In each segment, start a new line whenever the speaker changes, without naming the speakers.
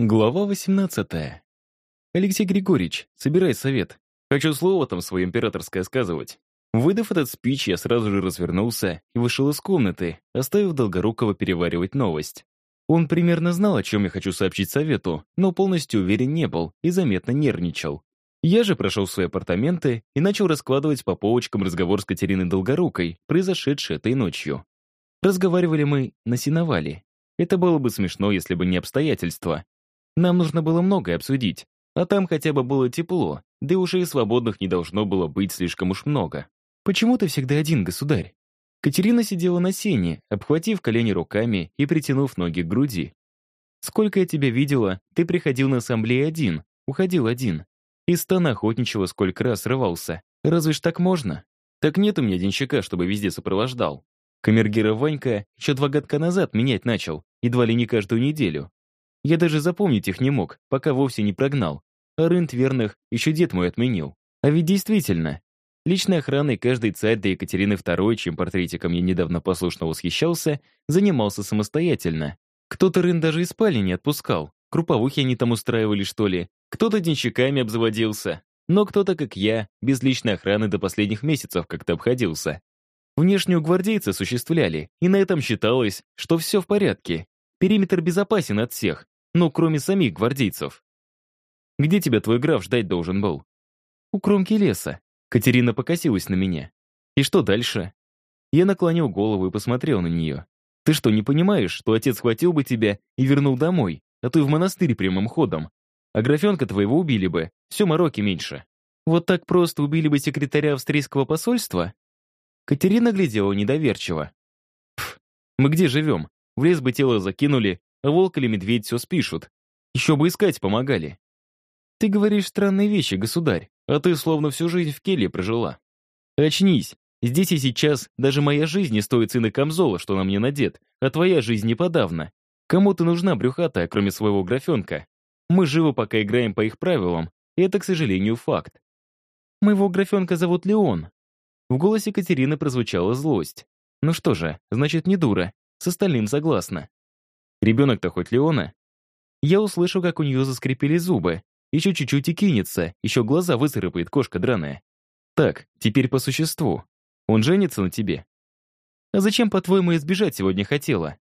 Глава 18. Алексей Григорьевич, собирай совет. Хочу слово там свое императорское сказывать. Выдав этот спич, я сразу же развернулся и вышел из комнаты, оставив Долгорукова переваривать новость. Он примерно знал, о чем я хочу сообщить совету, но полностью уверен не был и заметно нервничал. Я же прошел свои апартаменты и начал раскладывать по полочкам разговор с Катериной Долгорукой, произошедший этой ночью. Разговаривали мы на сеновале. Это было бы смешно, если бы не обстоятельства. Нам нужно было многое обсудить, а там хотя бы было тепло, да и уже и свободных не должно было быть слишком уж много. «Почему ты всегда один, государь?» Катерина сидела на сене, обхватив колени руками и притянув ноги к груди. «Сколько я тебя видела, ты приходил на ассамблею один, уходил один. Из стана охотничего сколько раз срывался. Разве ж так можно? Так нет у меня денщика, чтобы везде сопровождал. Камергера Ванька еще два годка назад менять начал, едва ли не каждую неделю. Я даже запомнить их не мог, пока вовсе не прогнал. А рынт верных еще дед мой отменил. А ведь действительно, личной охраной каждый царь до Екатерины II, чем портретиком я недавно послушно восхищался, занимался самостоятельно. Кто-то рын даже из спальни не отпускал. Круповухи они там устраивали, что ли. Кто-то денщиками обзаводился. Но кто-то, как я, без личной охраны до последних месяцев как-то обходился. Внешнюю гвардейцы осуществляли, и на этом считалось, что все в порядке. Периметр безопасен от всех, ну, кроме самих гвардейцев. Где тебя твой граф ждать должен был? У кромки леса. Катерина покосилась на меня. И что дальше? Я наклонил голову и посмотрел на нее. Ты что, не понимаешь, что отец схватил бы тебя и вернул домой, а то и в монастырь прямым ходом? А графенка твоего убили бы, все мороки меньше. Вот так просто убили бы секретаря австрийского посольства? Катерина глядела недоверчиво. Пф, мы где живем? В лес бы тело закинули, волк или медведь все спишут. Еще бы искать помогали. Ты говоришь странные вещи, государь, а ты словно всю жизнь в келье прожила. Очнись. Здесь и сейчас даже моя жизнь не стоит сына камзола, что на мне надет, а твоя жизнь не подавно. Кому ты нужна брюхатая, кроме своего графенка? Мы живы, пока играем по их правилам, и это, к сожалению, факт. Моего графенка зовут Леон. В голосе Катерины прозвучала злость. Ну что же, значит, не дура. С остальным согласна. Ребенок-то хоть Леона? Я услышу, как у нее заскрипели зубы. Еще чуть-чуть и кинется, еще глаза выцарапает кошка драная. Так, теперь по существу. Он женится на тебе. А зачем, по-твоему, избежать сегодня хотела?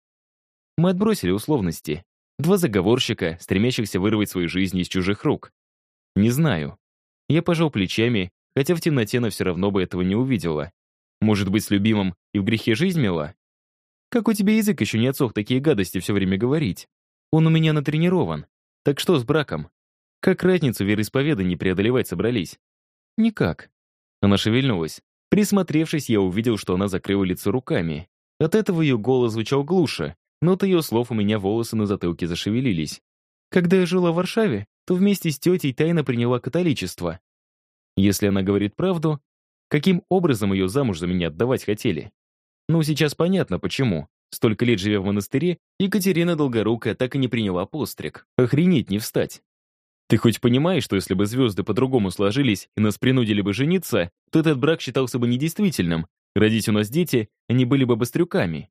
Мы отбросили условности. Два заговорщика, стремящихся вырвать свои жизни из чужих рук. Не знаю. Я пожал плечами, хотя в темноте она все равно бы этого не увидела. Может быть, с любимым и в грехе жизнь мела? Как у тебя язык еще не отсох такие гадости все время говорить? Он у меня натренирован. Так что с браком? Как разницу вероисповеданий преодолевать собрались? Никак. Она шевельнулась. Присмотревшись, я увидел, что она закрыла лицо руками. От этого ее голос звучал глуше, но от ее слов у меня волосы на затылке зашевелились. Когда я жила в Варшаве, то вместе с тетей тайно приняла католичество. Если она говорит правду, каким образом ее замуж за меня отдавать хотели? Ну, сейчас понятно, почему. Столько лет живя в монастыре, Екатерина Долгорукая так и не приняла постриг. Охренеть не встать. Ты хоть понимаешь, что если бы звезды по-другому сложились и нас принудили бы жениться, то этот брак считался бы недействительным. Родить у нас дети, они были бы быстрюками.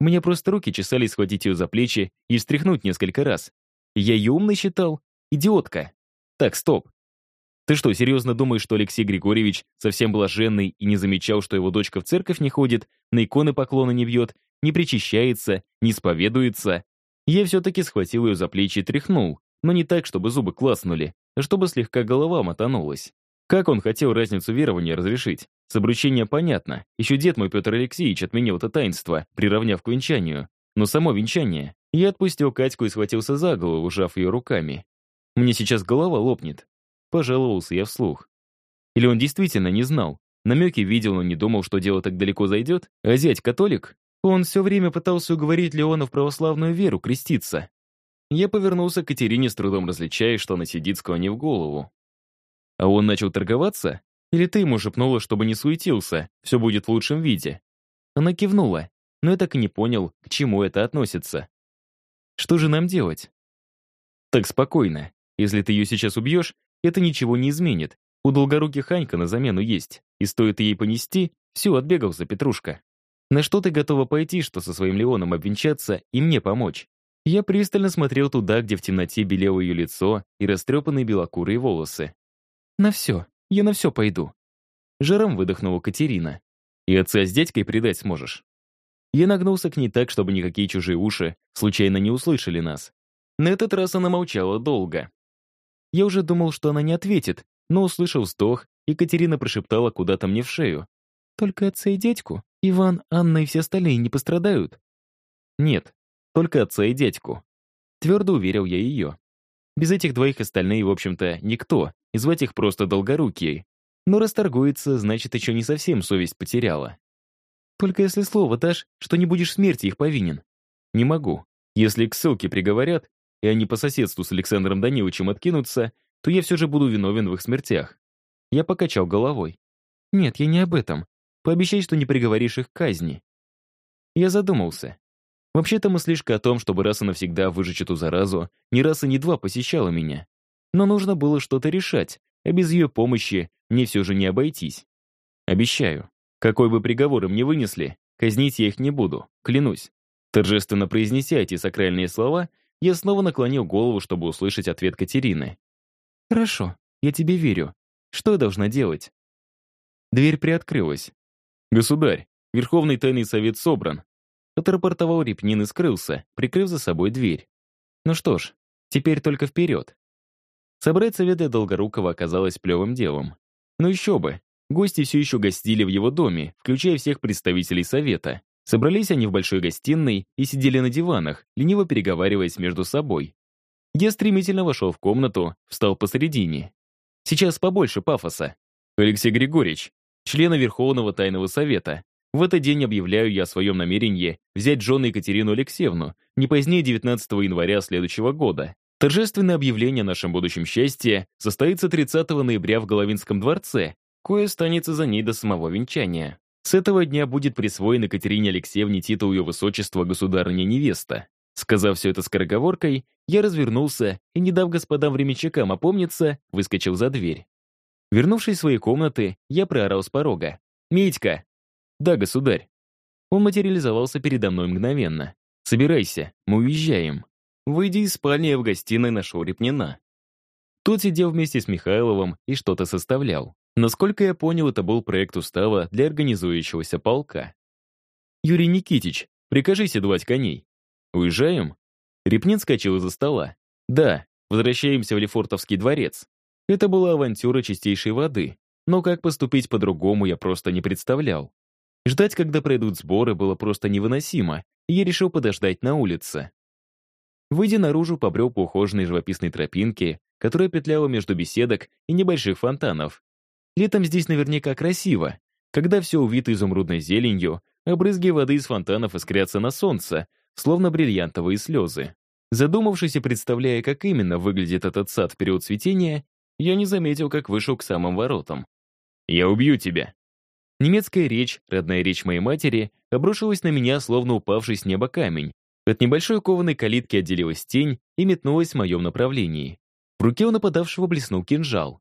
Мне просто руки чесались схватить ее за плечи и встряхнуть несколько раз. Я ее умной считал? Идиотка. Так, стоп. Ты что, серьезно думаешь, что Алексей Григорьевич совсем блаженный и не замечал, что его дочка в церковь не ходит, на иконы поклона не бьет, не причащается, не исповедуется? Я все-таки схватил ее за плечи и тряхнул, но не так, чтобы зубы класнули, а чтобы слегка голова мотанулась. Как он хотел разницу верования разрешить? С обручения понятно. Еще дед мой Петр Алексеевич отменил это таинство, приравняв к венчанию. Но само венчание. Я отпустил Катьку и схватился за голову, ужав ее руками. Мне сейчас голова лопнет. Пожаловался я вслух. Или он действительно не знал? Намеки видел, но не думал, что дело так далеко зайдет? А зять католик? Он все время пытался уговорить Леона в православную веру креститься. Я повернулся к Катерине, с трудом различая, что она сидит, склонив голову. А он начал торговаться? Или ты ему шепнула, чтобы не суетился, все будет в лучшем виде? Она кивнула, но я так и не понял, к чему это относится. Что же нам делать? Так спокойно. Если ты ее сейчас убьешь, это ничего не изменит. У долгоруких Ханька на замену есть, и стоит ей понести, все, отбегался Петрушка. На что ты готова пойти, что со своим Леоном обвенчаться и мне помочь? Я пристально смотрел туда, где в темноте белело ее лицо и растрепанные белокурые волосы. «На все, я на все пойду». Жаром выдохнула Катерина. «И отца с дядькой предать сможешь?» Я нагнулся к ней так, чтобы никакие чужие уши случайно не услышали нас. На этот раз она молчала долго. Я уже думал, что она не ответит, но услышал вздох, и Катерина прошептала куда-то мне в шею. «Только отца и дядьку? Иван, Анна и все остальные не пострадают?» «Нет, только отца и дядьку». Твердо уверил я ее. Без этих двоих остальные, в общем-то, никто, и звать их просто долгорукие. Но расторгуется, значит, еще не совсем совесть потеряла. Только если слово дашь, что не будешь смерти их повинен. Не могу. Если к ссылке приговорят, и они по соседству с Александром Даниловичем откинутся, то я все же буду виновен в их смертях. Я покачал головой. Нет, я не об этом. Пообещай, что не приговоришь их к казни. Я задумался. Вообще-то мыслишка о том, чтобы раз и навсегда выжечь эту заразу, ни раз и ни два посещала меня. Но нужно было что-то решать, а без ее помощи мне все же не обойтись. Обещаю. Какой бы приговор им ни вынесли, казнить я их не буду, клянусь. Торжественно произнеся эти сакральные слова, я снова наклонил голову, чтобы услышать ответ Катерины. «Хорошо, я тебе верю. Что я должна делать?» Дверь приоткрылась. «Государь, Верховный Тайный Совет собран», отрапортовал Репнин и скрылся, прикрыв за собой дверь. Ну что ж, теперь только вперед. Собрать совет для Долгорукова оказалось плевым делом. Ну еще бы, Гости все еще гостили в его доме, включая всех представителей совета. Собрались они в большой гостиной и сидели на диванах, лениво переговариваясь между собой. Я стремительно вошел в комнату, встал посередине. Сейчас побольше пафоса. Алексей Григорьевич, члена Верховного Тайного Совета. В этот день объявляю я о своем намерении взять жену Екатерину Алексеевну не позднее 19 января следующего года. Торжественное объявление о нашем будущем счастье состоится 30 ноября в Головинском дворце, кое останется за ней до самого венчания. С этого дня будет присвоен Екатерине Алексеевне титул ее высочества государыня-невеста. Сказав все это скороговоркой, я развернулся и, не дав господам временщикам опомниться, выскочил за дверь. Вернувшись в свои комнаты, я проорал с порога. «Митька!» «Да, государь». Он материализовался передо мной мгновенно. «Собирайся, мы уезжаем». Выйдя из спальни, я в гостиной нашел Репнина. Тот сидел вместе с Михайловым и что-то составлял. Насколько я понял, это был проект устава для организующегося полка. «Юрий Никитич, прикажи седлать коней. Уезжаем?» Репнин скачал из-за стола. «Да, возвращаемся в Лефортовский дворец. Это была авантюра чистейшей воды, но как поступить по-другому я просто не представлял. Ждать, когда пройдут сборы, было просто невыносимо, и я решил подождать на улице. Выйдя наружу, побрел по ухоженной живописной тропинке, которая петляла между беседок и небольших фонтанов, Летом здесь наверняка красиво, когда все увито изумрудной зеленью, а брызги воды из фонтанов искрятся на солнце, словно бриллиантовые слезы. Задумавшись и представляя, как именно выглядит этот сад в период цветения, я не заметил, как вышел к самым воротам. «Я убью тебя!» Немецкая речь, родная речь моей матери, обрушилась на меня, словно упавший с неба камень. От небольшой кованой калитки отделилась тень и метнулась в моем направлении. В руке у нападавшего блеснул кинжал.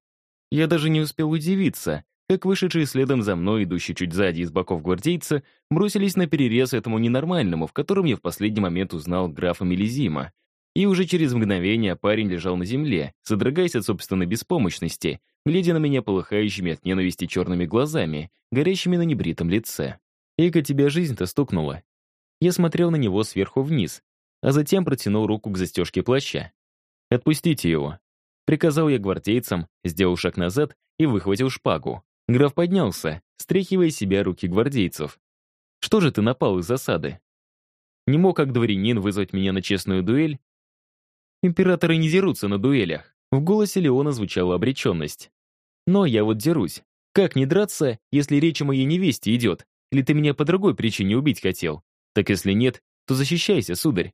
Я даже не успел удивиться, как вышедшие следом за мной, идущие чуть сзади из боков гвардейца, бросились на перерез этому ненормальному, в котором я в последний момент узнал графа Мелизима. И уже через мгновение парень лежал на земле, содрогаясь от собственной беспомощности, глядя на меня полыхающими от ненависти черными глазами, горящими на небритом лице. «Эка, тебя жизнь-то стукнула». Я смотрел на него сверху вниз, а затем протянул руку к застежке плаща. «Отпустите его», Приказал я гвардейцам, сделал шаг назад и выхватил шпагу. Граф поднялся, стряхивая себя руки гвардейцев. «Что же ты напал из засады?» Не мог как дворянин вызвать меня на честную дуэль? Императоры не дерутся на дуэлях. В голосе Леона звучала обреченность. Но я вот дерусь. Как не драться, если речь о моей невесте идет? Или ты меня по другой причине убить хотел? Так если нет, то защищайся, сударь.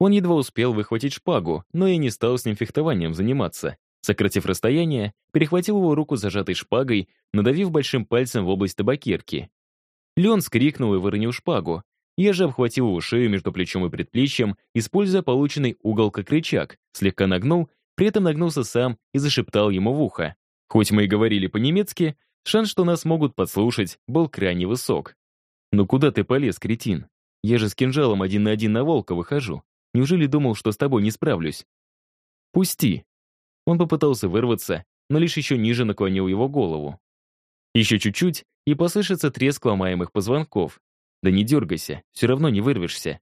Он едва успел выхватить шпагу, но я не стал с ним фехтованием заниматься. Сократив расстояние, перехватил его руку зажатой шпагой, надавив большим пальцем в область табакерки. Леон скрикнул и выронил шпагу. Я же обхватил его шею между плечом и предплечьем, используя полученный угол как рычаг, слегка нагнул, при этом нагнулся сам и зашептал ему в ухо. Хоть мы и говорили по-немецки, шанс, что нас могут подслушать, был крайне высок. «Ну куда ты полез, кретин? Я же с кинжалом один на один на волка выхожу. Неужели думал, что с тобой не справлюсь? Пусти. Он попытался вырваться, но лишь еще ниже наклонил его голову. Еще чуть-чуть, и послышится треск ломаемых позвонков. Да не дергайся, все равно не вырвешься.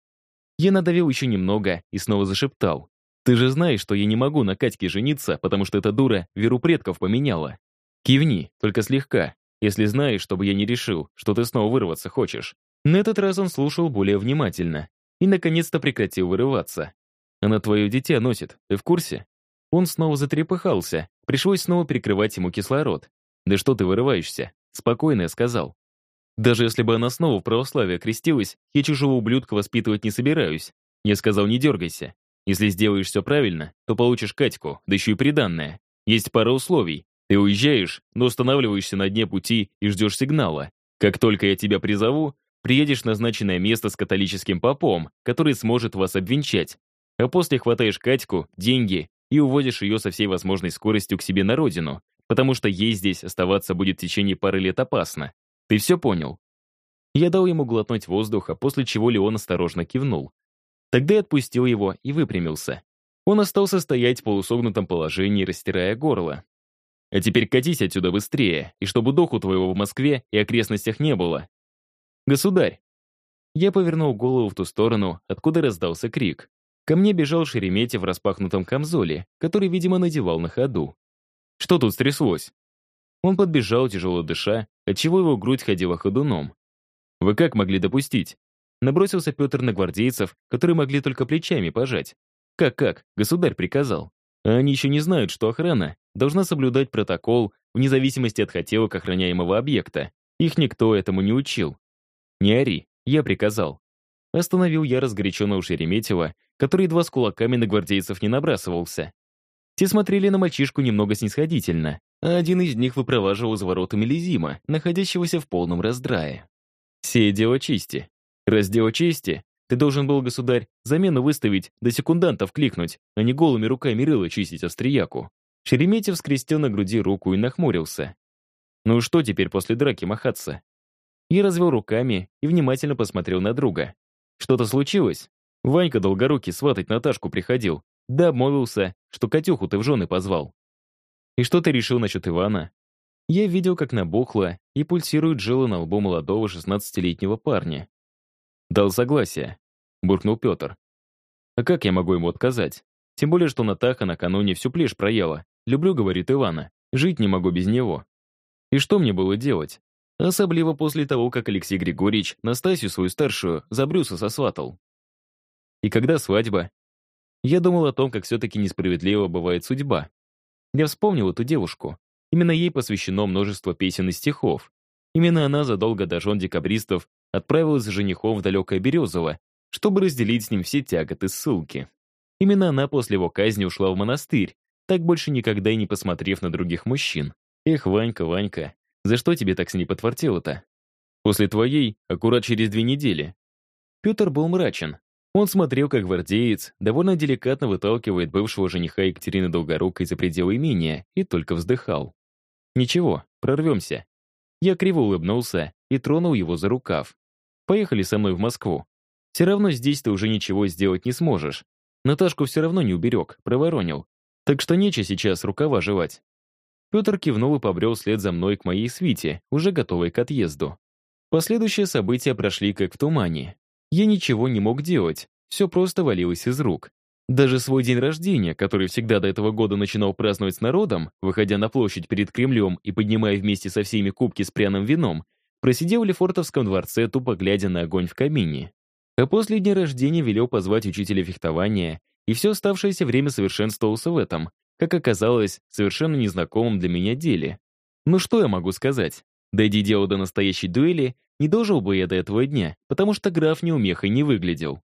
Я надавил еще немного и снова зашептал. Ты же знаешь, что я не могу на Катьке жениться, потому что эта дура веру предков поменяла. Кивни, только слегка, если знаешь, чтобы я не решил, что ты снова вырваться хочешь. На этот раз он слушал более внимательно и, наконец-то, прекратил вырываться. Она твое дитя носит, ты в курсе? Он снова затрепыхался, пришлось снова перекрывать ему кислород. «Да что ты вырываешься?» Спокойно я сказал. Даже если бы она снова в православие крестилась, я чужого ублюдка воспитывать не собираюсь. Я сказал, не дергайся. Если сделаешь все правильно, то получишь Катьку, да еще и приданное. Есть пара условий. Ты уезжаешь, но останавливаешься на дне пути и ждешь сигнала. Как только я тебя призову, приедешь в назначенное место с католическим попом, который сможет вас обвенчать. А после хватаешь Катьку, деньги и уводишь ее со всей возможной скоростью к себе на родину, потому что ей здесь оставаться будет в течение пары лет опасно. Ты все понял?» Я дал ему глотнуть воздуха, после чего Леон осторожно кивнул. Тогда я отпустил его и выпрямился. Он остался стоять в полусогнутом положении, растирая горло. А теперь катись отсюда быстрее, и чтобы духу твоего в Москве и окрестностях не было. Государь!» Я повернул голову в ту сторону, откуда раздался крик. Ко мне бежал Шереметьев в распахнутом камзоле, который, видимо, надевал на ходу. «Что тут стряслось?» Он подбежал, тяжело дыша, отчего его грудь ходила ходуном. «Вы как могли допустить?» Набросился Петр на гвардейцев, которые могли только плечами пожать. «Как-как? Государь приказал. А они еще не знают, что охрана должна соблюдать протокол вне зависимости от хотелок охраняемого объекта. Их никто этому не учил. Не ори, я приказал. Остановил я разгоряченного Шереметьева, который едва с кулаками на гвардейцев не набрасывался. Те смотрели на мальчишку немного снисходительно, а один из них выпроваживал за воротами Лизима, находящегося в полном раздрае. «Сие дело чести. Раз дело чести, ты должен был, государь, замену выставить, до секундантов кликнуть, а не голыми руками рыло чистить австрияку». Шереметьев скрестил на груди руку и нахмурился. «Ну что теперь после драки махаться?» Я развел руками и внимательно посмотрел на друга. «Что-то случилось?» Ванька Долгорукий сватать Наташку приходил. Да обмолвился, что Катюху ты в жены позвал. И что ты решил насчет Ивана? Я видел, как набухло и пульсирует жилы на лбу молодого 16-летнего парня. Дал согласие, буркнул Петр. А как я могу ему отказать? Тем более, что Натаха накануне всю плешь проела. Люблю, говорит Ивана. Жить не могу без него. И что мне было делать? Особливо после того, как Алексей Григорьевич Настасью свою старшую за Брюса сосватал. И когда свадьба? Я думал о том, как все-таки несправедливо бывает судьба. Я вспомнил эту девушку. Именно ей посвящено множество песен и стихов. Именно она задолго до жен декабристов отправилась с женихом в далекое Березово, чтобы разделить с ним все тяготы ссылки. Именно она после его казни ушла в монастырь, так больше никогда и не посмотрев на других мужчин. Эх, Ванька, Ванька, за что тебе так с ней подфартило-то? После твоей, аккурат через две недели. Петр был мрачен, он смотрел, как гвардеец довольно деликатно выталкивает бывшего жениха Екатерины Долгорукой за пределы имения и только вздыхал. «Ничего, прорвемся». Я криво улыбнулся и тронул его за рукав. «Поехали со мной в Москву. Все равно здесь ты уже ничего сделать не сможешь. Наташку все равно не уберег, проворонил. Так что нече сейчас рукава жевать». Петр кивнул и побрел вслед за мной к моей свите, уже готовой к отъезду. Последующие события прошли как в тумане. Я ничего не мог делать, все просто валилось из рук. Даже свой день рождения, который всегда до этого года начинал праздновать с народом, выходя на площадь перед Кремлем и поднимая вместе со всеми кубки с пряным вином, просидел в Лефортовском дворце, тупо глядя на огонь в камине. А после дня рождения велел позвать учителя фехтования, и все оставшееся время совершенствовался в этом, как оказалось, совершенно незнакомом для меня деле. Ну что я могу сказать? Дойди дело до настоящей дуэли, не дожил бы я до этого дня, потому что граф неумехой не выглядел.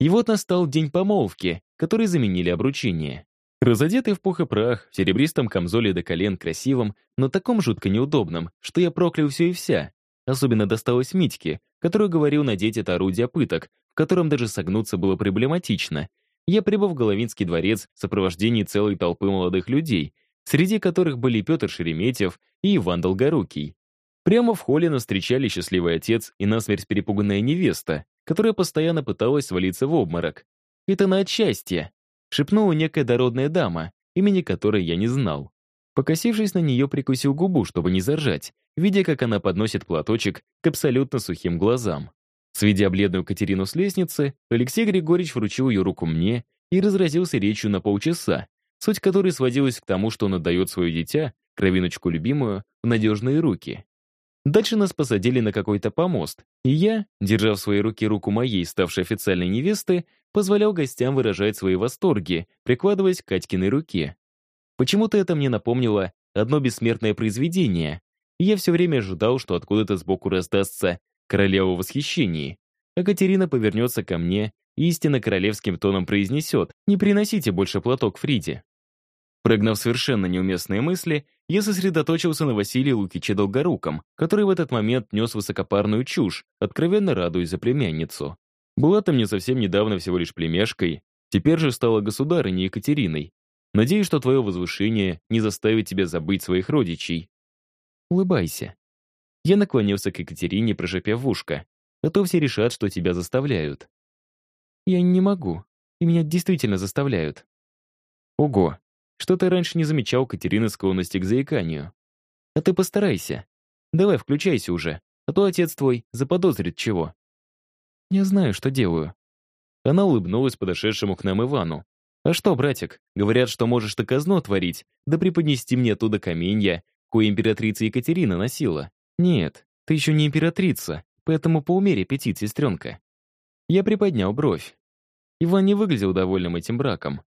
И вот настал день помолвки, который заменили обручение. Разодетый в пух и прах, в серебристом камзоле до колен красивом, но таком жутко неудобном, что я проклял все и вся. Особенно досталось Митьке, который говорил надеть это орудие пыток, в котором даже согнуться было проблематично. Я прибыл в Головинский дворец в сопровождении целой толпы молодых людей, среди которых были Петр Шереметьев и Иван Долгорукий. Прямо в холле нас встречали счастливый отец и насмерть перепуганная невеста, которая постоянно пыталась свалиться в обморок. Это на от счастья», — шепнула некая дородная дама, имени которой я не знал. Покосившись на нее, прикусил губу, чтобы не заржать, видя, как она подносит платочек к абсолютно сухим глазам. Сведя бледную Катерину с лестницы, Алексей Григорьевич вручил ее руку мне и разразился речью на полчаса, суть которой сводилась к тому, что он отдает свое дитя, кровиночку любимую, в надежные руки. Дальше нас посадили на какой-то помост, и я, держа в своей руке руку моей, ставшей официальной невесты, позволял гостям выражать свои восторги, прикладываясь к Катькиной руке. Почему-то это мне напомнило одно бессмертное произведение, и я все время ожидал, что откуда-то сбоку раздастся королева в восхищении, а Катерина повернется ко мне и истинно королевским тоном произнесет «Не приносите больше платок Фриде». Прогнав совершенно неуместные мысли, я сосредоточился на Василии Лукиче Долгоруком, который в этот момент нес высокопарную чушь, откровенно радуясь за племянницу. Была-то мне совсем недавно всего лишь племяшкой, теперь же стала государыней Екатериной. Надеюсь, что твое возвышение не заставит тебя забыть своих родичей. Улыбайся. Я наклонился к Екатерине, прошепев в ушко. А то все решат, что тебя заставляют. Я не могу. И меня действительно заставляют. Ого, что-то раньше не замечал Катерины склонности к заиканию. А ты постарайся. Давай, включайся уже, а то отец твой заподозрит чего. Я знаю, что делаю. Она улыбнулась подошедшему к нам Ивану. «А что, братик, говорят, что можешь ты казно творить, да преподнести мне оттуда каменья, кое императрица Екатерина носила. Нет, ты еще не императрица, поэтому поумерь аппетит, сестренка». Я приподнял бровь. Иван не выглядел довольным этим браком.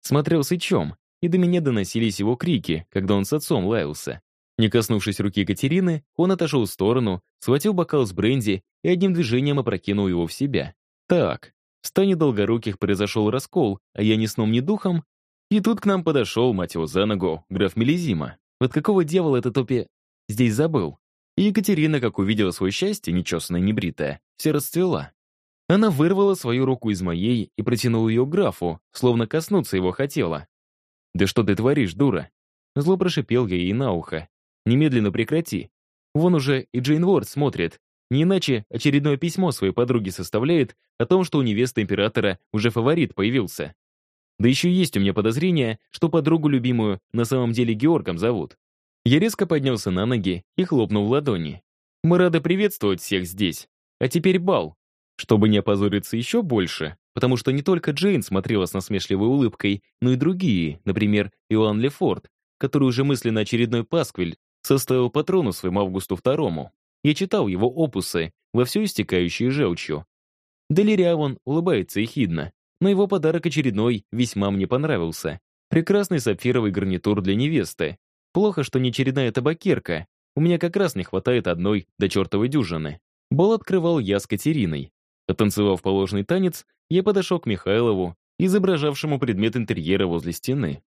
Смотрел сычом, и до меня доносились его крики, когда он с отцом лаялся. Не коснувшись руки Екатерины, он отошел в сторону, схватил бокал с бренди и одним движением опрокинул его в себя. Так, в стане долгоруких произошел раскол, а я ни сном, ни духом. И тут к нам подошел, мать его за ногу, граф Мелизима. Вот какого дьявола этот опи здесь забыл? И Екатерина, как увидела свое счастье, нечесанное, небритое, все расцвела. Она вырвала свою руку из моей и протянула ее к графу, словно коснуться его хотела. «Да что ты творишь, дура?» Зло прошипел я ей на ухо. «Немедленно прекрати. Вон уже и Джейн Уорд смотрит. Не иначе очередное письмо своей подруге составляет о том, что у невесты императора уже фаворит появился. Да еще есть у меня подозрение, что подругу любимую на самом деле Георгом зовут. Я резко поднялся на ноги и хлопнул в ладони. Мы рады приветствовать всех здесь. А теперь бал. Чтобы не опозориться еще больше, потому что не только Джейн смотрела с насмешливой улыбкой, но и другие, например, Иоанн Лефорт, который уже мысленно очередной пасквиль составил патрону своему Августу II. Я читал его опусы, во все истекающие желчью. Делириавон улыбается ехидно, но его подарок очередной весьма мне понравился. Прекрасный сапфировый гарнитур для невесты. Плохо, что не очередная табакерка. У меня как раз не хватает одной до чертовой дюжины. Бол открывал я с Катериной. Потанцевав положенный танец, я подошел к Михайлову, изображавшему предмет интерьера возле стены.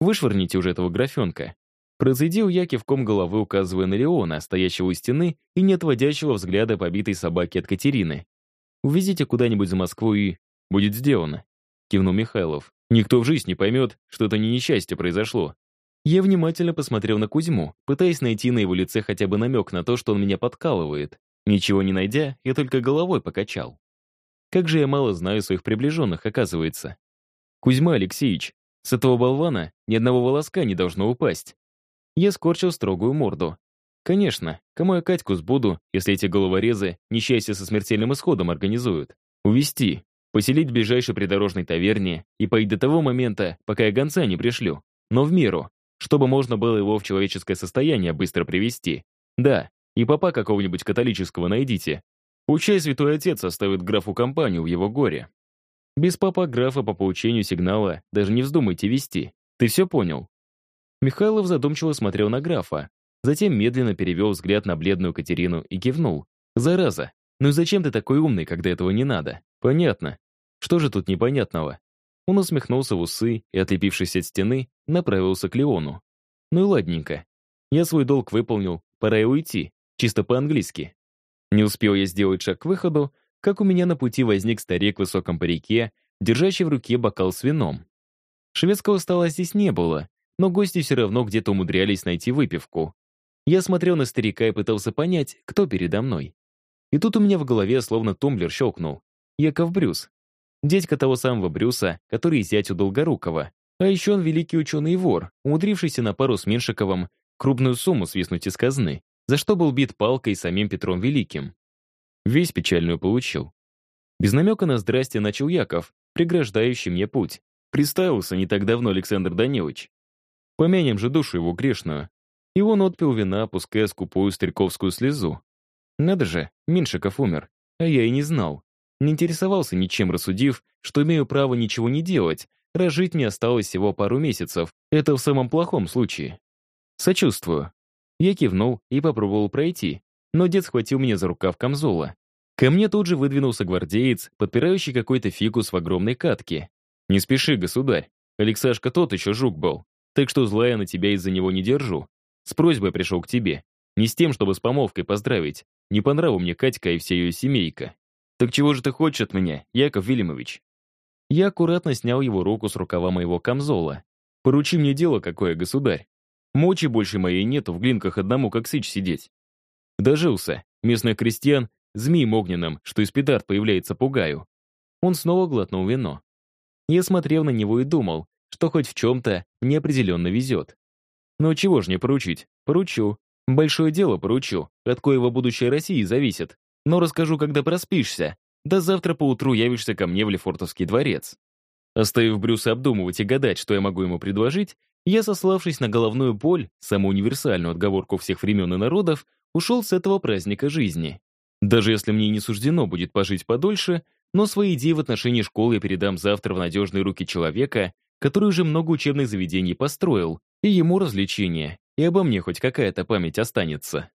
«Вышвырните уже этого графенка». Процедил я кивком головы, указывая на Леона, стоящего у стены и не отводящего взгляда побитой собаки от Катерины. «Увезите куда-нибудь за Москву и...» «Будет сделано», — кивнул Михайлов. «Никто в жизнь не поймет, что это не несчастье произошло». Я внимательно посмотрел на Кузьму, пытаясь найти на его лице хотя бы намек на то, что он меня подкалывает. Ничего не найдя, я только головой покачал. Как же я мало знаю своих приближенных, оказывается. Кузьма Алексеевич, с этого болвана ни одного волоска не должно упасть. Я скорчил строгую морду. Конечно, кому я Катьку сбуду, если эти головорезы несчастье со смертельным исходом организуют? Увести, поселить в ближайшей придорожной таверне и поить до того момента, пока я гонца не пришлю. Но в меру, чтобы можно было его в человеческое состояние быстро привести. Да, и папа какого-нибудь католического найдите. Пучай святой отец оставит графу компанию в его горе. Без папа графа по получению сигнала даже не вздумайте вести. Ты все понял?» Михайлов задумчиво смотрел на графа, затем медленно перевел взгляд на бледную Катерину и кивнул. «Зараза! Ну зачем ты такой умный, когда этого не надо? Понятно. Что же тут непонятного?» Он усмехнулся в усы и, отлепившись от стены, направился к Леону. «Ну и ладненько. Я свой долг выполнил, пора и уйти. Чисто по-английски. Не успел я сделать шаг к выходу, как у меня на пути возник старик в высоком парике, держащий в руке бокал с вином. Шведского стола здесь не было, но гости все равно где-то умудрялись найти выпивку. Я смотрел на старика и пытался понять, кто передо мной. И тут у меня в голове словно тумблер щелкнул. Яков Брюс. Дядька того самого Брюса, который зять у Долгорукова. А еще он великий ученый вор, умудрившийся на пару с Меншиковым крупную сумму свистнуть из казны, за что был бит палкой самим Петром Великим. Весь печальную получил. Без намека на здрасте начал Яков, преграждающий мне путь. Представился не так давно Александр Данилович. Помянем же душу его грешную. И он отпил вина, опуская скупую стариковскую слезу. Надо же, Меншиков умер, а я и не знал. Не интересовался ничем, рассудив, что имею право ничего не делать, раз жить мне осталось всего пару месяцев. Это в самом плохом случае. Сочувствую. Я кивнул и попробовал пройти, но дед схватил меня за рукав камзола. Ко мне тут же выдвинулся гвардеец, подпирающий какой-то фикус в огромной катке. «Не спеши, государь. Алексашка тот еще жук был, так что зла я на тебя из-за него не держу. С просьбой пришел к тебе. Не с тем, чтобы с помолвкой поздравить. Не по нраву мне Катька и вся ее семейка. Так чего же ты хочешь от меня, Яков Вильямович?» Я аккуратно снял его руку с рукава моего камзола. «Поручи мне дело какое, государь. Мочи больше моей нету в глинках одному, как сыч сидеть». Дожился. Местных крестьян змеем огненным, что из петард появляется, пугаю. Он снова глотнул вино. Я смотрел на него и думал, что хоть в чем-то мне определенно везет. Но чего ж не поручить? Поручу. Большое дело поручу, от коего будущее России зависит. Но расскажу, когда проспишься. Да завтра поутру явишься ко мне в Лефортовский дворец. Оставив Брюса обдумывать и гадать, что я могу ему предложить, я, сославшись на головную боль, самую универсальную отговорку всех времен и народов, ушел с этого праздника жизни. Даже если мне не суждено будет пожить подольше, но свои идеи в отношении школы я передам завтра в надежные руки человека, который уже много учебных заведений построил, и ему развлечения, и обо мне хоть какая-то память останется.